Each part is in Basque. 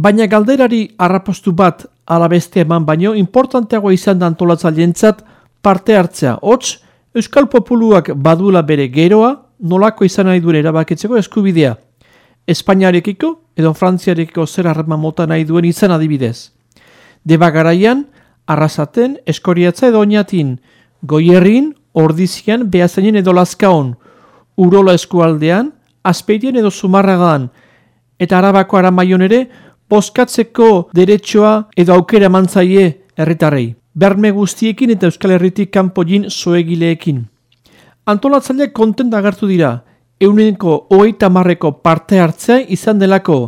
Baina galderari harrapostu bat alabeste eman baino, importanteagoa izan da antolatzaientzat parte hartzea. Hots, Euskal Populuak badula bere geroa, nolako izan nahi duen erabakitzeko eskubidea. Espainiarekiko edo Frantziarekiko zer harreman mota nahi duen izan adibidez. Deba garaian, arrasaten, eskoriatza edo oinatin, goierrin, ordizian, behazainen edo laskaon, urola eskualdean, azpeitien edo zumarragan, eta arabako aramaion ere, boskatzeko derechoa edo aukera mantzaie herritarrei. Berme guztiekin eta Euskal Herritik kanpoin zoegileekin. Antolatzaileak kontent agertu dira, euneko hogeita marreko parte hartzea izan delako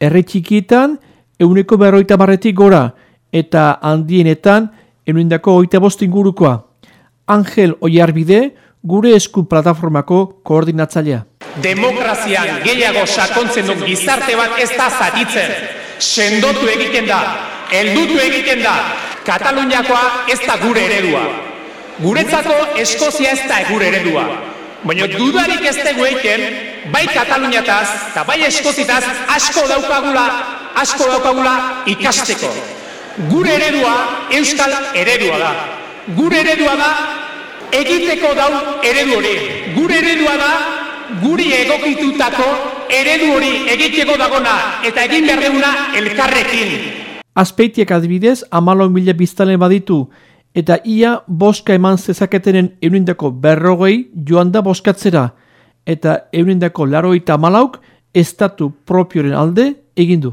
herri txikietan euneko berroita marretik gora eta handienetan eunendako hogeita bost ingurukoa. Angel Oiarbide, gure esku plataformako koordinatzailea. Demokrazian gehiago sakontzen dut gizarte bat ez da zatitzen sendotu egiten da, heldutu egiten da, Kataluniakoa ez da gure eredua. Guretzako Eskozia ez da gure eredua. Baina dudarik ez dugu egiten, bai Kataluniataz eta bai Eskozitaz asko daukagula, asko daukagula ikasteko. Gure eredua Euskal eredua da. Gure eredua da egiteko dau eredu hori. Gure eredua da guri egokitutako eredu hori egiteko dagona eta egin behar duguna elkarrekin. Azpeitiek adibidez, amalo mila biztale baditu eta ia boska eman zezaketenen eunindako berrogei joan da boskatzera eta eunindako laroita amalauk estatu propioren alde egindu.